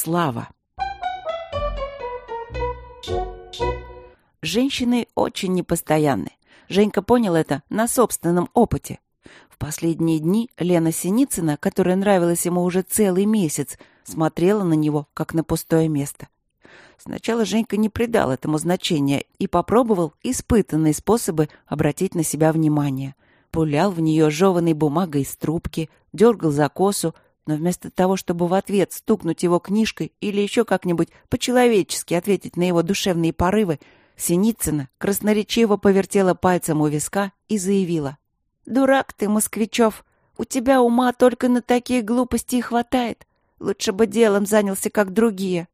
Слава. Женщины очень непостоянны. Женька понял это на собственном опыте. В последние дни Лена Синицына, которая нравилась ему уже целый месяц, смотрела на него, как на пустое место. Сначала Женька не придал этому значения и попробовал испытанные способы обратить на себя внимание. Пулял в нее жеванной бумагой из трубки, дергал за косу, но вместо того, чтобы в ответ стукнуть его книжкой или еще как-нибудь по-человечески ответить на его душевные порывы, Синицына красноречиво повертела пальцем у виска и заявила. «Дурак ты, Москвичев! У тебя ума только на такие глупости и хватает. Лучше бы делом занялся, как другие».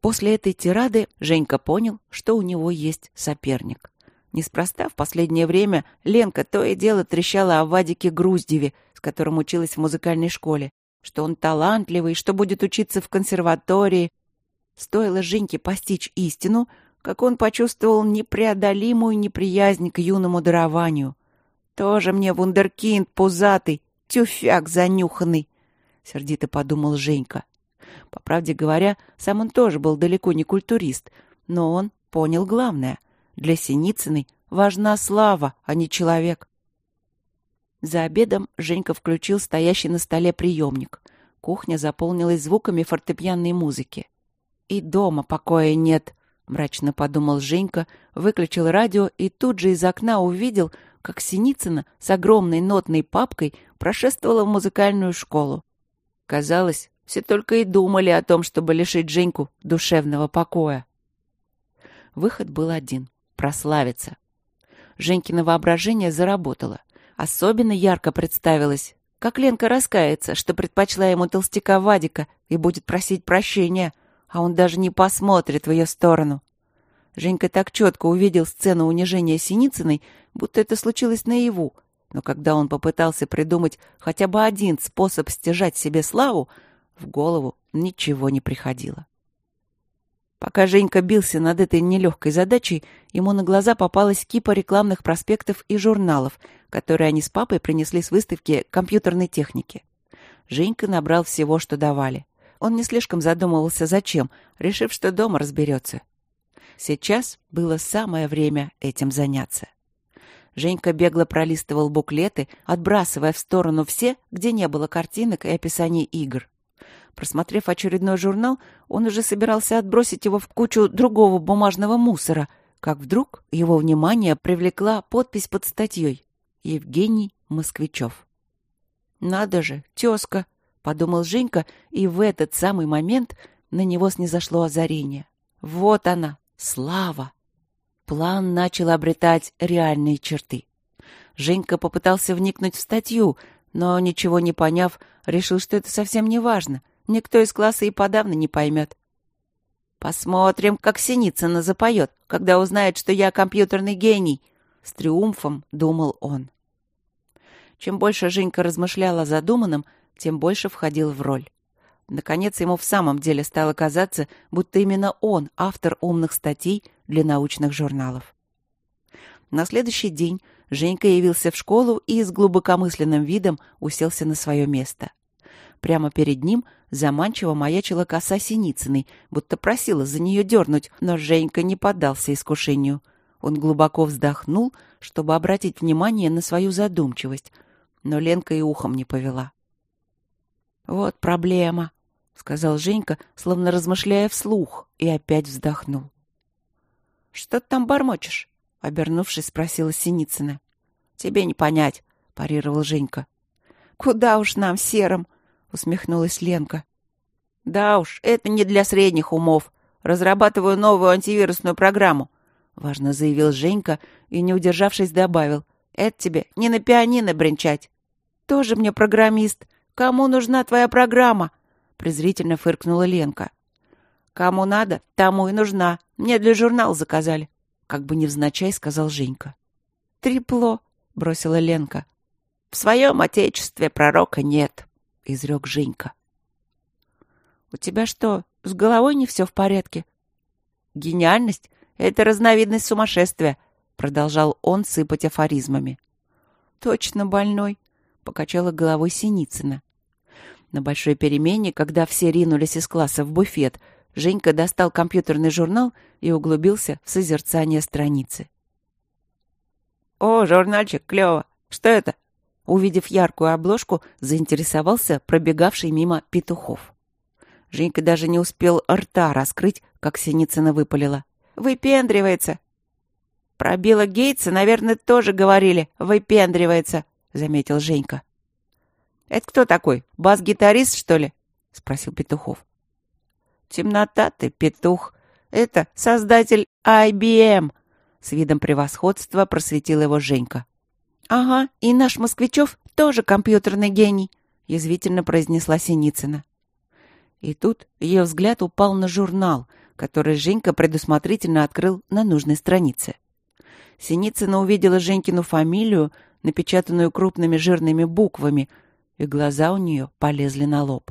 После этой тирады Женька понял, что у него есть соперник. Неспроста в последнее время Ленка то и дело трещала о Вадике Груздеве, с которым училась в музыкальной школе, что он талантливый, что будет учиться в консерватории. Стоило Женьке постичь истину, как он почувствовал непреодолимую неприязнь к юному дарованию. «Тоже мне вундеркинд пузатый, тюфяк занюханный», — сердито подумал Женька. По правде говоря, сам он тоже был далеко не культурист, но он понял главное. Для Синицыной важна слава, а не человек. За обедом Женька включил стоящий на столе приемник. Кухня заполнилась звуками фортепианной музыки. «И дома покоя нет», — мрачно подумал Женька, выключил радио и тут же из окна увидел, как Синицына с огромной нотной папкой прошествовала в музыкальную школу. Казалось, все только и думали о том, чтобы лишить Женьку душевного покоя. Выход был один — прославиться. Женькино воображение заработало. Особенно ярко представилось, как Ленка раскается, что предпочла ему толстяка Вадика и будет просить прощения — а он даже не посмотрит в ее сторону. Женька так четко увидел сцену унижения Синицыной, будто это случилось наяву, но когда он попытался придумать хотя бы один способ стяжать себе славу, в голову ничего не приходило. Пока Женька бился над этой нелегкой задачей, ему на глаза попалась кипа рекламных проспектов и журналов, которые они с папой принесли с выставки компьютерной техники. Женька набрал всего, что давали. Он не слишком задумывался зачем, решив, что дома разберется. Сейчас было самое время этим заняться. Женька бегло пролистывал буклеты, отбрасывая в сторону все, где не было картинок и описаний игр. Просмотрев очередной журнал, он уже собирался отбросить его в кучу другого бумажного мусора, как вдруг его внимание привлекла подпись под статьей «Евгений Москвичев». «Надо же, тезка!» подумал Женька, и в этот самый момент на него снизошло озарение. Вот она, слава! План начал обретать реальные черты. Женька попытался вникнуть в статью, но, ничего не поняв, решил, что это совсем не важно. Никто из класса и подавно не поймет. «Посмотрим, как Синицына запоет, когда узнает, что я компьютерный гений!» С триумфом думал он. Чем больше Женька размышлял о задуманном, тем больше входил в роль. Наконец, ему в самом деле стало казаться, будто именно он автор умных статей для научных журналов. На следующий день Женька явился в школу и с глубокомысленным видом уселся на свое место. Прямо перед ним заманчиво маячила коса Синицыной, будто просила за нее дернуть, но Женька не поддался искушению. Он глубоко вздохнул, чтобы обратить внимание на свою задумчивость, но Ленка и ухом не повела. «Вот проблема», — сказал Женька, словно размышляя вслух, и опять вздохнул. «Что ты там бормочешь?» — обернувшись, спросила Синицына. «Тебе не понять», — парировал Женька. «Куда уж нам, серым?» — усмехнулась Ленка. «Да уж, это не для средних умов. Разрабатываю новую антивирусную программу», — важно заявил Женька и, не удержавшись, добавил. «Это тебе не на пианино бренчать». «Тоже мне программист», «Кому нужна твоя программа?» — презрительно фыркнула Ленка. «Кому надо, тому и нужна. Мне для журнала заказали», — как бы невзначай сказал Женька. «Трепло», — бросила Ленка. «В своем отечестве пророка нет», — изрек Женька. «У тебя что, с головой не все в порядке?» «Гениальность — это разновидность сумасшествия», — продолжал он сыпать афоризмами. «Точно больной», — покачала головой Синицына. На большой перемене, когда все ринулись из класса в буфет, Женька достал компьютерный журнал и углубился в созерцание страницы. «О, журнальчик, клево! Что это?» Увидев яркую обложку, заинтересовался пробегавший мимо петухов. Женька даже не успел рта раскрыть, как Синицына выпалила. «Выпендривается!» «Про Билла Гейтса, наверное, тоже говорили. Выпендривается!» — заметил Женька. «Это кто такой? Бас-гитарист, что ли?» — спросил Петухов. «Темнота ты, петух. Это создатель IBM!» С видом превосходства просветил его Женька. «Ага, и наш Москвичев тоже компьютерный гений», — язвительно произнесла Синицына. И тут ее взгляд упал на журнал, который Женька предусмотрительно открыл на нужной странице. Синицына увидела Женькину фамилию, напечатанную крупными жирными буквами, и глаза у нее полезли на лоб.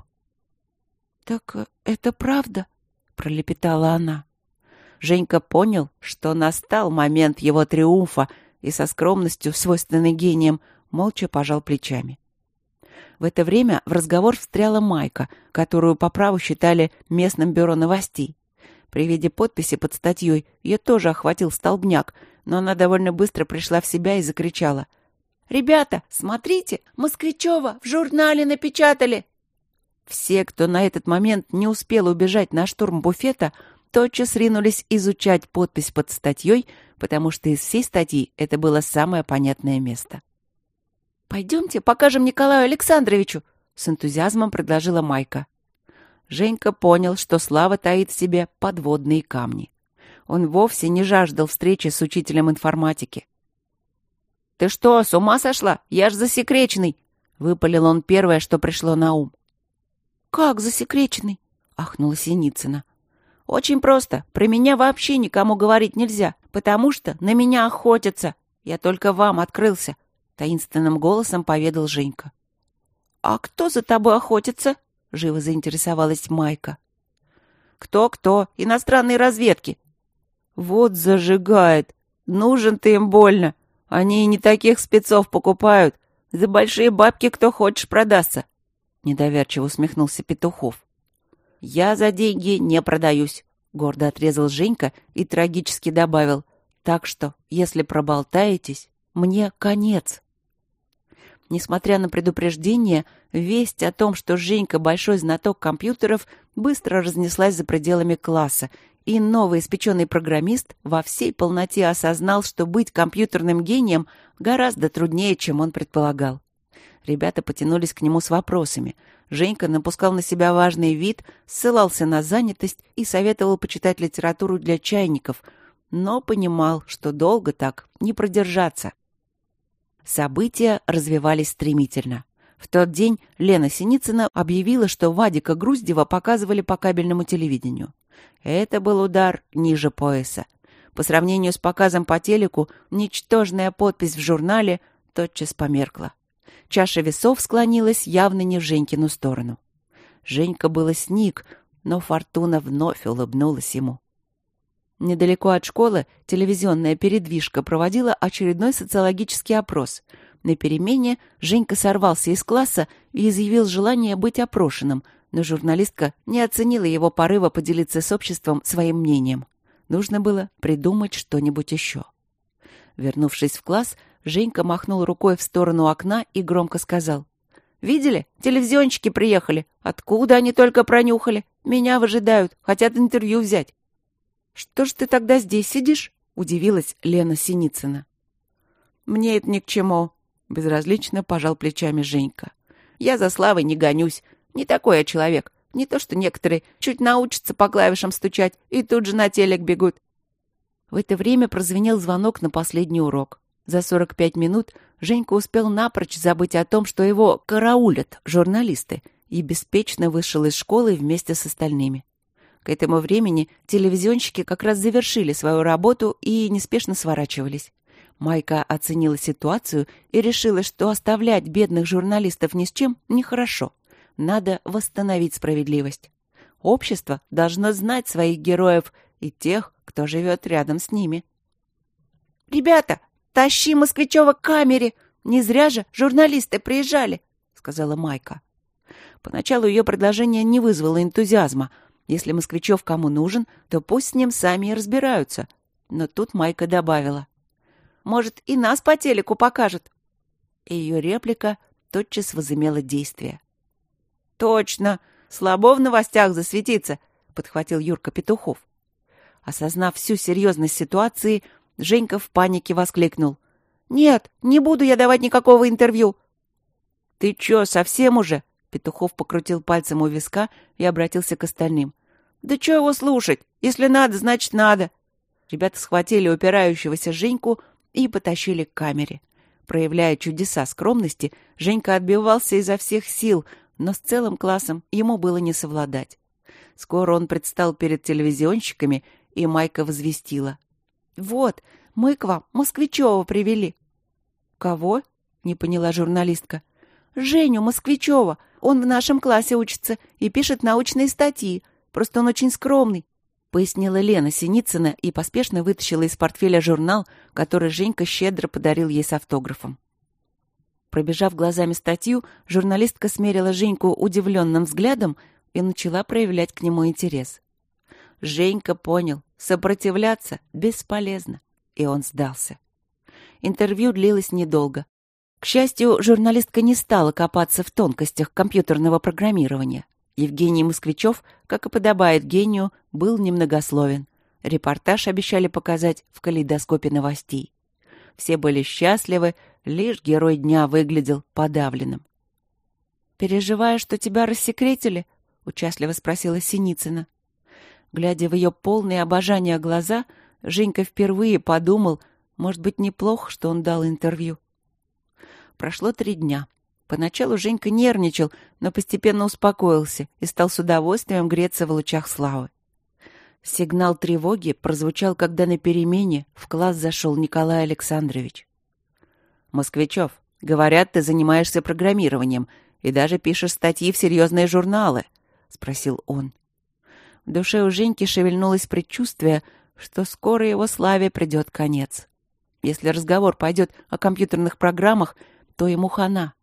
«Так э, это правда?» — пролепетала она. Женька понял, что настал момент его триумфа, и со скромностью, свойственной гением, молча пожал плечами. В это время в разговор встряла Майка, которую по праву считали местным бюро новостей. При виде подписи под статьей ее тоже охватил столбняк, но она довольно быстро пришла в себя и закричала. «Ребята, смотрите, Москвичева в журнале напечатали!» Все, кто на этот момент не успел убежать на штурм буфета, тотчас ринулись изучать подпись под статьей, потому что из всей статьи это было самое понятное место. «Пойдемте покажем Николаю Александровичу», — с энтузиазмом предложила Майка. Женька понял, что Слава таит в себе подводные камни. Он вовсе не жаждал встречи с учителем информатики. «Ты что, с ума сошла? Я ж засекреченный!» — выпалил он первое, что пришло на ум. «Как засекреченный?» — ахнула Синицына. «Очень просто. Про меня вообще никому говорить нельзя, потому что на меня охотятся. Я только вам открылся», — таинственным голосом поведал Женька. «А кто за тобой охотится?» — живо заинтересовалась Майка. «Кто-кто? Иностранные разведки». «Вот зажигает. Нужен ты им больно. Они не таких спецов покупают. За большие бабки кто хочешь продастся. Недоверчиво усмехнулся Петухов. Я за деньги не продаюсь, гордо отрезал Женька и трагически добавил. Так что, если проболтаетесь, мне конец. Несмотря на предупреждение, весть о том, что Женька большой знаток компьютеров, быстро разнеслась за пределами класса, и новый испеченный программист во всей полноте осознал, что быть компьютерным гением гораздо труднее, чем он предполагал. Ребята потянулись к нему с вопросами. Женька напускал на себя важный вид, ссылался на занятость и советовал почитать литературу для чайников, но понимал, что долго так не продержаться. События развивались стремительно. В тот день Лена Синицына объявила, что Вадика Груздева показывали по кабельному телевидению. Это был удар ниже пояса. По сравнению с показом по телеку, ничтожная подпись в журнале тотчас померкла. Чаша весов склонилась явно не в Женькину сторону. Женька было сник, но Фортуна вновь улыбнулась ему. Недалеко от школы телевизионная передвижка проводила очередной социологический опрос. На перемене Женька сорвался из класса и изъявил желание быть опрошенным, но журналистка не оценила его порыва поделиться с обществом своим мнением. Нужно было придумать что-нибудь еще. Вернувшись в класс, Женька махнул рукой в сторону окна и громко сказал. «Видели? Телевизионщики приехали. Откуда они только пронюхали? Меня выжидают, хотят интервью взять». «Что ж ты тогда здесь сидишь?» — удивилась Лена Синицына. «Мне это ни к чему», — безразлично пожал плечами Женька. «Я за славой не гонюсь. Не такой я человек. Не то, что некоторые чуть научатся по клавишам стучать и тут же на телек бегут. В это время прозвенел звонок на последний урок. За 45 минут Женька успел напрочь забыть о том, что его караулят журналисты, и беспечно вышел из школы вместе с остальными. К этому времени телевизионщики как раз завершили свою работу и неспешно сворачивались. Майка оценила ситуацию и решила, что оставлять бедных журналистов ни с чем нехорошо. Надо восстановить справедливость. Общество должно знать своих героев и тех, кто живет рядом с ними. «Ребята, тащи Москвичева к камере! Не зря же журналисты приезжали!» — сказала Майка. Поначалу ее предложение не вызвало энтузиазма. Если Москвичев кому нужен, то пусть с ним сами и разбираются. Но тут Майка добавила. «Может, и нас по телеку покажет?» И ее реплика тотчас возымела действие. «Точно! Слабо в новостях засветиться!» — подхватил Юрка Петухов. Осознав всю серьезность ситуации, Женька в панике воскликнул. «Нет, не буду я давать никакого интервью!» «Ты чё, совсем уже?» Петухов покрутил пальцем у виска и обратился к остальным. «Да чё его слушать? Если надо, значит надо!» Ребята схватили упирающегося Женьку и потащили к камере. Проявляя чудеса скромности, Женька отбивался изо всех сил, но с целым классом ему было не совладать. Скоро он предстал перед телевизионщиками, и Майка возвестила. «Вот, мы к вам Москвичева привели». «Кого?» — не поняла журналистка. «Женю Москвичева. Он в нашем классе учится и пишет научные статьи. Просто он очень скромный пояснила Лена Синицына и поспешно вытащила из портфеля журнал, который Женька щедро подарил ей с автографом. Пробежав глазами статью, журналистка смерила Женьку удивленным взглядом и начала проявлять к нему интерес. Женька понял, сопротивляться бесполезно, и он сдался. Интервью длилось недолго. К счастью, журналистка не стала копаться в тонкостях компьютерного программирования. Евгений Москвичев, как и подобает гению, был немногословен. Репортаж обещали показать в калейдоскопе новостей. Все были счастливы, лишь герой дня выглядел подавленным. «Переживаешь, что тебя рассекретили?» — участливо спросила Синицына. Глядя в ее полные обожания глаза, Женька впервые подумал, может быть, неплохо, что он дал интервью. Прошло три дня. Поначалу Женька нервничал, но постепенно успокоился и стал с удовольствием греться в лучах славы. Сигнал тревоги прозвучал, когда на перемене в класс зашел Николай Александрович. «Москвичев, говорят, ты занимаешься программированием и даже пишешь статьи в серьезные журналы», — спросил он. В душе у Женьки шевельнулось предчувствие, что скоро его славе придет конец. Если разговор пойдет о компьютерных программах, то ему хана.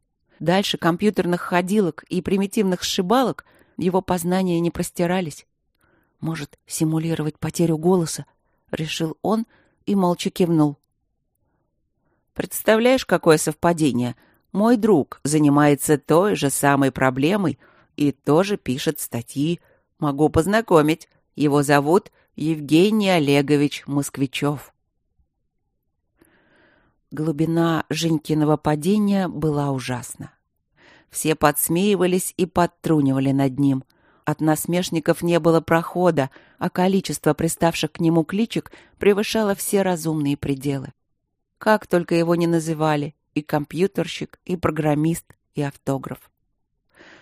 Дальше компьютерных ходилок и примитивных сшибалок его познания не простирались. Может, симулировать потерю голоса? Решил он и молча кивнул. Представляешь, какое совпадение? Мой друг занимается той же самой проблемой и тоже пишет статьи. Могу познакомить. Его зовут Евгений Олегович Москвичев. Глубина Женькиного падения была ужасна. Все подсмеивались и подтрунивали над ним. От насмешников не было прохода, а количество приставших к нему кличек превышало все разумные пределы. Как только его не называли, и компьютерщик, и программист, и автограф.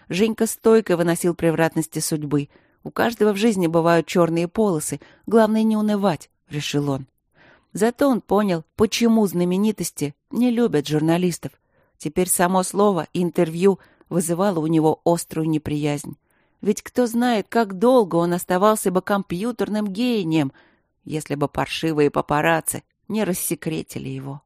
Женька стойко выносил превратности судьбы. У каждого в жизни бывают черные полосы, главное не унывать, решил он. Зато он понял, почему знаменитости не любят журналистов. Теперь само слово «интервью» вызывало у него острую неприязнь. Ведь кто знает, как долго он оставался бы компьютерным гением, если бы паршивые папарацци не рассекретили его.